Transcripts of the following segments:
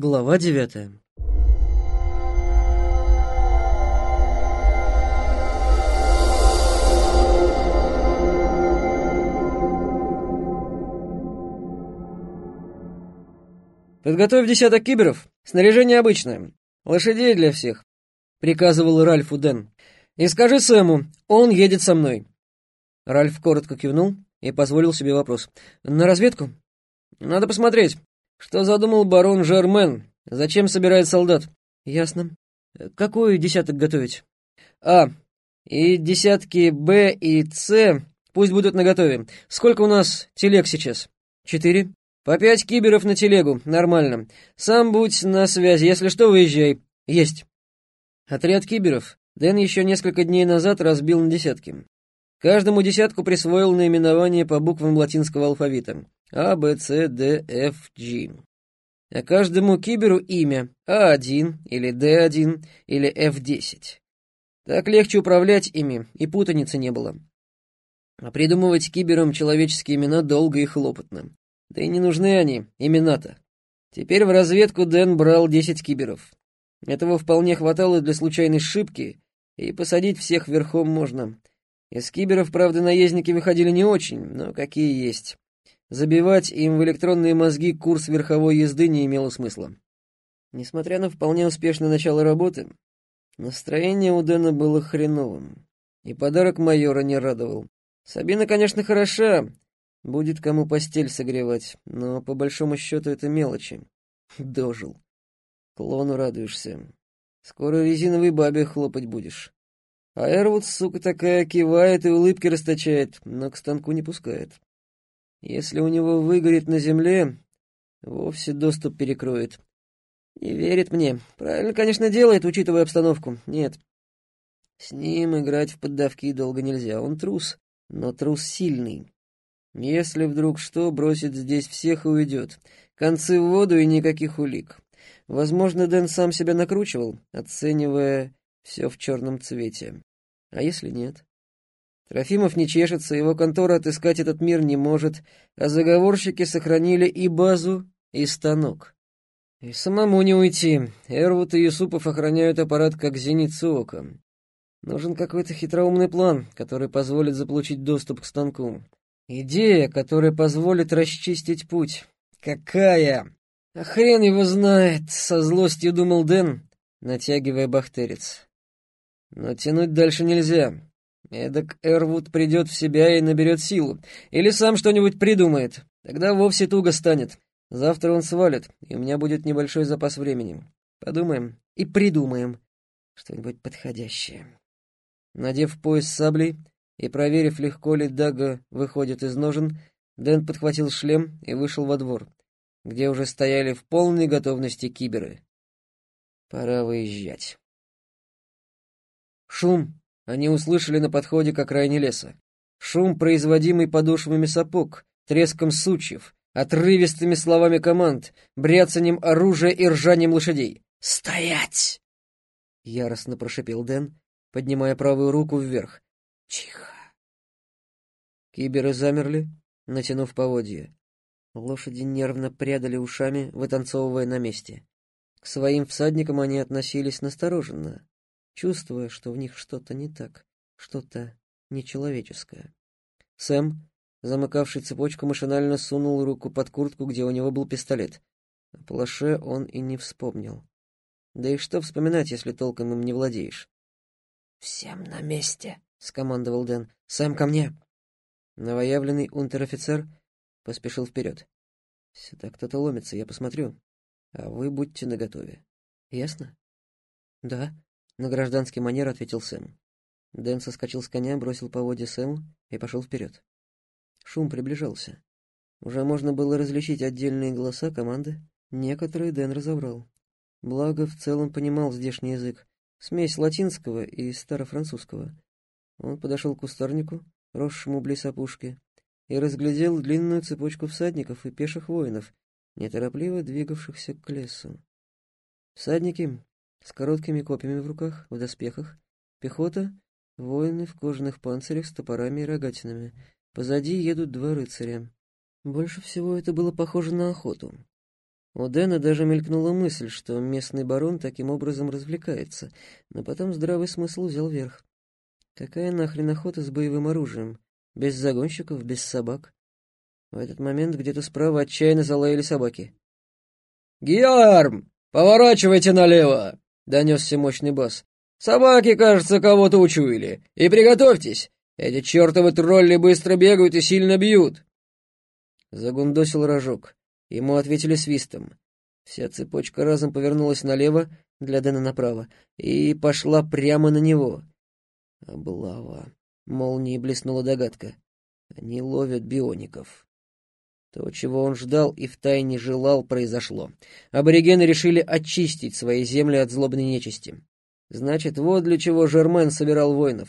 Глава девятая. «Подготовь десяток киберов. Снаряжение обычное. Лошадей для всех», — приказывал Ральфу Дэн. «И скажи Сэму, он едет со мной». Ральф коротко кивнул и позволил себе вопрос. «На разведку?» «Надо посмотреть, что задумал барон Жермен. Зачем собирает солдат?» «Ясно. Какой десяток готовить?» «А. И десятки Б и С пусть будут наготове. Сколько у нас телег сейчас?» «Четыре». «По пять киберов на телегу, нормально. Сам будь на связи, если что, выезжай». «Есть». Отряд киберов Дэн еще несколько дней назад разбил на десятки. Каждому десятку присвоил наименование по буквам латинского алфавита А, Б, С, Д, Ф, G. А каждому киберу имя А1 или Д1 или F10. Так легче управлять ими, и путаницы не было. А придумывать киберам человеческие имена долго и хлопотно. Да и не нужны они, имена-то. Теперь в разведку Дэн брал 10 киберов. Этого вполне хватало для случайной шибки, и посадить всех верхом можно. Из киберов, правда, наездники выходили не очень, но какие есть. Забивать им в электронные мозги курс верховой езды не имело смысла. Несмотря на вполне успешное начало работы, настроение у Дэна было хреновым, и подарок майора не радовал. Сабина, конечно, хороша, Будет кому постель согревать, но по большому счету это мелочи. Дожил. Клону радуешься. Скоро резиновой бабе хлопать будешь. А Эрвуд, сука такая, кивает и улыбки расточает, но к станку не пускает. Если у него выгорит на земле, вовсе доступ перекроет. Не верит мне. Правильно, конечно, делает, учитывая обстановку. Нет. С ним играть в поддавки долго нельзя. Он трус, но трус сильный. Если вдруг что, бросит здесь всех и уйдет. Концы в воду и никаких улик. Возможно, Дэн сам себя накручивал, оценивая все в черном цвете. А если нет? Трофимов не чешется, его контора отыскать этот мир не может, а заговорщики сохранили и базу, и станок. И самому не уйти. Эрвуд и Юсупов охраняют аппарат как зеницу ока. Нужен какой-то хитроумный план, который позволит заполучить доступ к станку. Идея, которая позволит расчистить путь. Какая? А хрен его знает, со злостью думал Дэн, натягивая бахтерец. Но тянуть дальше нельзя. Эдак Эрвуд придет в себя и наберет силу. Или сам что-нибудь придумает. Тогда вовсе туго станет. Завтра он свалит, и у меня будет небольшой запас времени. Подумаем и придумаем что-нибудь подходящее. Надев пояс саблей, и, проверив, легко ли Дага выходит из ножен, Дэн подхватил шлем и вышел во двор, где уже стояли в полной готовности киберы. Пора выезжать. Шум они услышали на подходе к окраине леса. Шум, производимый подошвами сапог, треском сучьев, отрывистыми словами команд, бряцанием оружия и ржанием лошадей. «Стоять!» — яростно прошипел Дэн, поднимая правую руку вверх. «Тихо!» Киберы замерли, натянув поводья. Лошади нервно прядали ушами, вытанцовывая на месте. К своим всадникам они относились настороженно, чувствуя, что в них что-то не так, что-то нечеловеческое. Сэм, замыкавший цепочку, машинально сунул руку под куртку, где у него был пистолет. О плаше он и не вспомнил. Да и что вспоминать, если толком им не владеешь? «Всем на месте!» — скомандовал Дэн. «Сэм, ко мне!» Новоявленный унтер-офицер поспешил вперед. «Сюда кто-то ломится, я посмотрю. А вы будьте наготове. Ясно?» «Да», — на гражданский манер ответил Сэм. Дэн соскочил с коня, бросил поводья Сэму и пошел вперед. Шум приближался. Уже можно было различить отдельные голоса команды. Некоторые Дэн разобрал. Благо, в целом понимал здешний язык. Смесь латинского и старофранцузского. Он подошел к кустарнику, росшему близ опушки, и разглядел длинную цепочку всадников и пеших воинов, неторопливо двигавшихся к лесу. Всадники с короткими копьями в руках, в доспехах, пехота, воины в кожаных панцирях с топорами и рогатинами. Позади едут два рыцаря. Больше всего это было похоже на охоту. У Дэна даже мелькнула мысль, что местный барон таким образом развлекается, но потом здравый смысл взял верх. Какая нахрен охота с боевым оружием? Без загонщиков, без собак. В этот момент где-то справа отчаянно залаяли собаки. «Гиарм, поворачивайте налево!» — донесся мощный бас. «Собаки, кажется, кого-то учуяли. И приготовьтесь, эти чертовы тролли быстро бегают и сильно бьют!» Загундосил рожок. Ему ответили свистом. Вся цепочка разом повернулась налево, для Дэна направо, и пошла прямо на него. Облава. Молнией блеснула догадка. Они ловят биоников. То, чего он ждал и втайне желал, произошло. Аборигены решили очистить свои земли от злобной нечисти. Значит, вот для чего Жермен собирал воинов.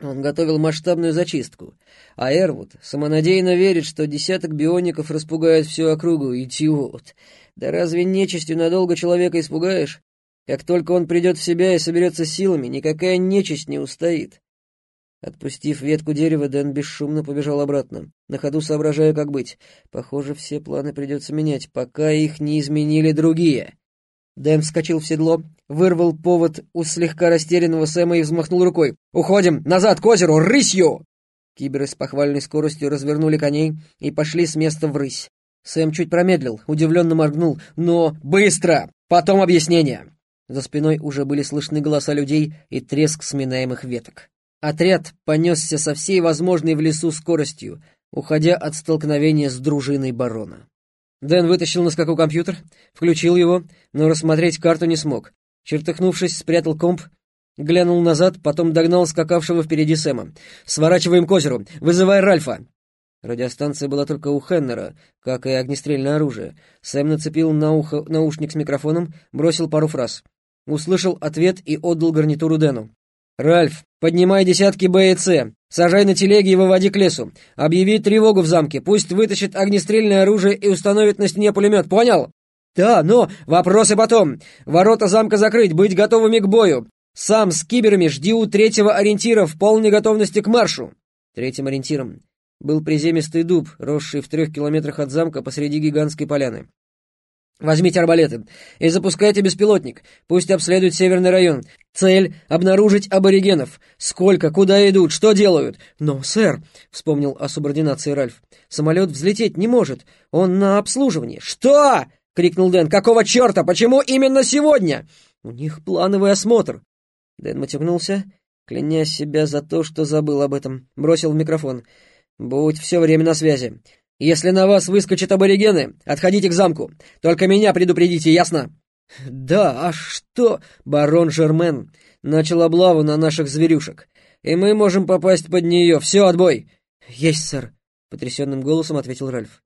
Он готовил масштабную зачистку, а Эрвуд самонадеянно верит, что десяток биоников распугает всю округу. Идиот! Да разве нечистью надолго человека испугаешь? Как только он придет в себя и соберется силами, никакая нечисть не устоит. Отпустив ветку дерева, Дэн бесшумно побежал обратно, на ходу соображая, как быть. Похоже, все планы придется менять, пока их не изменили другие. Дэн вскочил в седло, вырвал повод у слегка растерянного Сэма и взмахнул рукой. «Уходим! Назад, к озеру! Рысью!» Киберы с похвальной скоростью развернули коней и пошли с места в рысь. Сэм чуть промедлил, удивленно моргнул. «Но быстро! Потом объяснение!» За спиной уже были слышны голоса людей и треск сминаемых веток. Отряд понесся со всей возможной в лесу скоростью, уходя от столкновения с дружиной барона. Дэн вытащил на скаку компьютер, включил его, но рассмотреть карту не смог. Чертыхнувшись, спрятал комп, глянул назад, потом догнал скакавшего впереди Сэма. «Сворачиваем к озеру! Вызывай Ральфа!» Радиостанция была только у Хеннера, как и огнестрельное оружие. Сэм нацепил на ухо наушник с микрофоном, бросил пару фраз. Услышал ответ и отдал гарнитуру Дэну. «Ральф, поднимай десятки Б и С, сажай на телеги и выводи к лесу. Объяви тревогу в замке, пусть вытащит огнестрельное оружие и установит на стене пулемет, понял?» «Да, но вопросы потом. Ворота замка закрыть, быть готовыми к бою. Сам с киберами жди у третьего ориентира в полной готовности к маршу». Третьим ориентиром был приземистый дуб, росший в трех километрах от замка посреди гигантской поляны. Возьмите арбалеты и запускайте беспилотник. Пусть обследует северный район. Цель — обнаружить аборигенов. Сколько, куда идут, что делают. Но, сэр, — вспомнил о субординации Ральф, — самолет взлететь не может. Он на обслуживании. Что? — крикнул Дэн. Какого черта? Почему именно сегодня? У них плановый осмотр. Дэн матюгнулся, кляня себя за то, что забыл об этом. Бросил в микрофон. «Будь все время на связи. Если на вас выскочат аборигены, отходите к замку. Только меня предупредите, ясно?» «Да, а что?» Барон Жермен начал облаву на наших зверюшек. «И мы можем попасть под нее. Все, отбой!» «Есть, сэр», — потрясенным голосом ответил Ральф.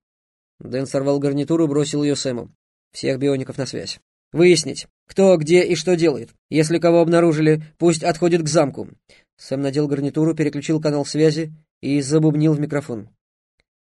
Дэн сорвал гарнитуру, бросил ее Сэму. «Всех биоников на связь. Выяснить, кто, где и что делает. Если кого обнаружили, пусть отходит к замку». Сэм надел гарнитуру, переключил канал связи и забубнил в микрофон.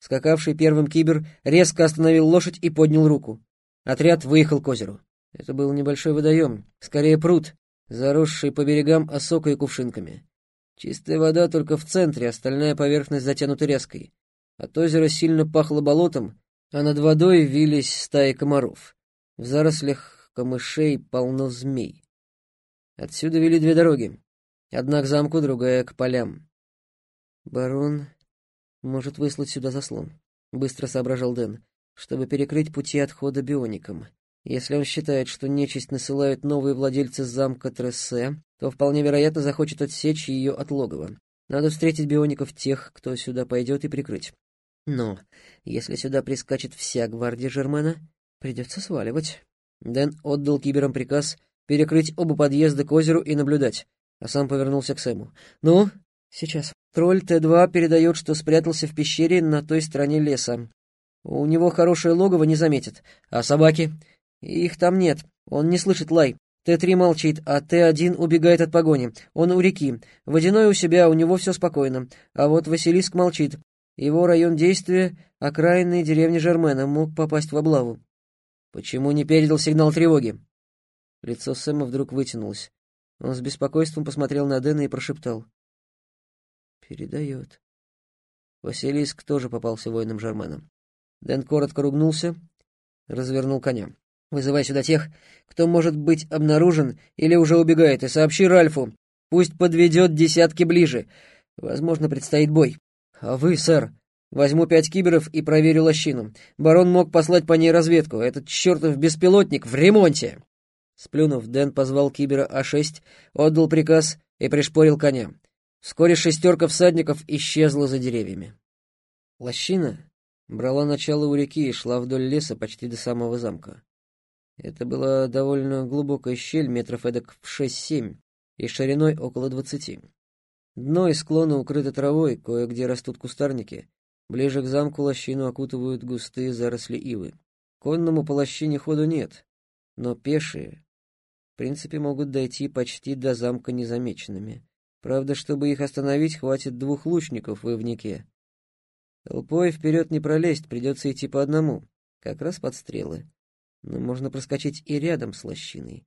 Скакавший первым кибер резко остановил лошадь и поднял руку. Отряд выехал к озеру. Это был небольшой водоем, скорее пруд, заросший по берегам осокой и кувшинками. Чистая вода только в центре, остальная поверхность затянута ряской. От озера сильно пахло болотом, а над водой вились стаи комаров. В зарослях камышей полно змей. Отсюда вели две дороги. Одна к замку, другая к полям. Барон может выслать сюда заслон, быстро соображал Дэн, чтобы перекрыть пути отхода бионикам. Если он считает, что нечисть насылают новые владельцы замка Трессе, то вполне вероятно захочет отсечь ее от логова. Надо встретить биоников тех, кто сюда пойдет, и прикрыть. Но если сюда прискачет вся гвардия Жермена, придется сваливать. Дэн отдал киберам приказ перекрыть оба подъезда к озеру и наблюдать, а сам повернулся к Сэму. «Ну, сейчас». Тролль Т-2 передает, что спрятался в пещере на той стороне леса. У него хорошее логово не заметит. А собаки? Их там нет. Он не слышит лай. Т-3 молчит, а Т-1 убегает от погони. Он у реки. Водяной у себя, у него все спокойно. А вот Василиск молчит. Его район действия — окраинной деревни Жермена, мог попасть в облаву. Почему не передал сигнал тревоги? Лицо Сэма вдруг вытянулось. Он с беспокойством посмотрел на Дэна и прошептал. Передает. Василиск тоже попался воином Жерменом. Дэн коротко ругнулся развернул коня. «Вызывай сюда тех, кто может быть обнаружен или уже убегает, и сообщи Ральфу. Пусть подведет десятки ближе. Возможно, предстоит бой. А вы, сэр, возьму пять киберов и проверю лощину. Барон мог послать по ней разведку. Этот чертов беспилотник в ремонте!» Сплюнув, Дэн позвал кибера А6, отдал приказ и пришпорил коня. Вскоре шестерка всадников исчезла за деревьями. Лощина брала начало у реки и шла вдоль леса почти до самого замка. Это была довольно глубокая щель, метров эдак в шесть-семь, и шириной около двадцати. Дно и склоны укрыты травой, кое-где растут кустарники. Ближе к замку лощину окутывают густые заросли ивы. Конному по лощине ходу нет, но пешие, в принципе, могут дойти почти до замка незамеченными. Правда, чтобы их остановить, хватит двух лучников в ивнике. Толпой вперед не пролезть, придется идти по одному, как раз под стрелы. Но можно проскочить и рядом с лощиной.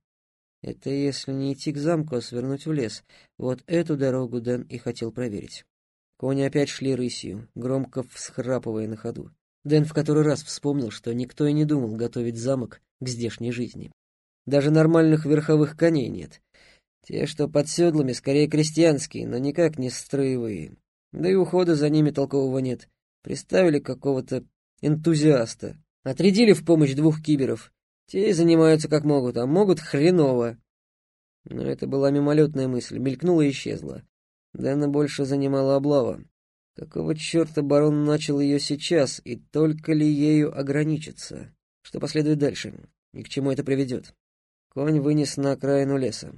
Это если не идти к замку, а свернуть в лес. Вот эту дорогу Дэн и хотел проверить. Кони опять шли рысью, громко всхрапывая на ходу. Дэн в который раз вспомнил, что никто и не думал готовить замок к здешней жизни. Даже нормальных верховых коней нет. Те, что под седлами, скорее крестьянские, но никак не строевые. Да и ухода за ними толкового нет. Приставили какого-то энтузиаста. Отрядили в помощь двух киберов. Те занимаются как могут, а могут хреново. Но это была мимолетная мысль, мелькнула и исчезла. Дэна больше занимала облава. Какого черта барон начал ее сейчас, и только ли ею ограничится? Что последует дальше? И к чему это приведет? Конь вынес на окраину леса.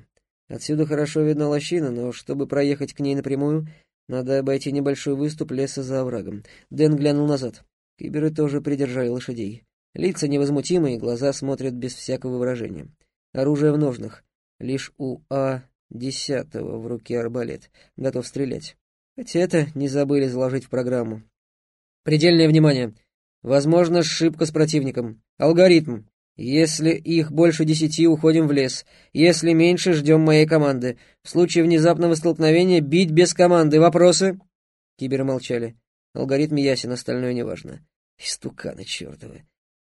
Отсюда хорошо видна лощина, но чтобы проехать к ней напрямую, надо обойти небольшой выступ леса за оврагом. Дэн глянул назад. Киберы тоже придержали лошадей. Лица невозмутимые, глаза смотрят без всякого выражения. Оружие в ножнах. Лишь у А-10 в руке арбалет. Готов стрелять. Хотя это не забыли заложить в программу. Предельное внимание. Возможно, ошибка с противником. Алгоритм. Если их больше десяти, уходим в лес. Если меньше, ждем моей команды. В случае внезапного столкновения бить без команды. Вопросы?» Киберы молчали. Алгоритм ясен, остальное неважно. Истуканы чертовы.